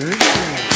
Good.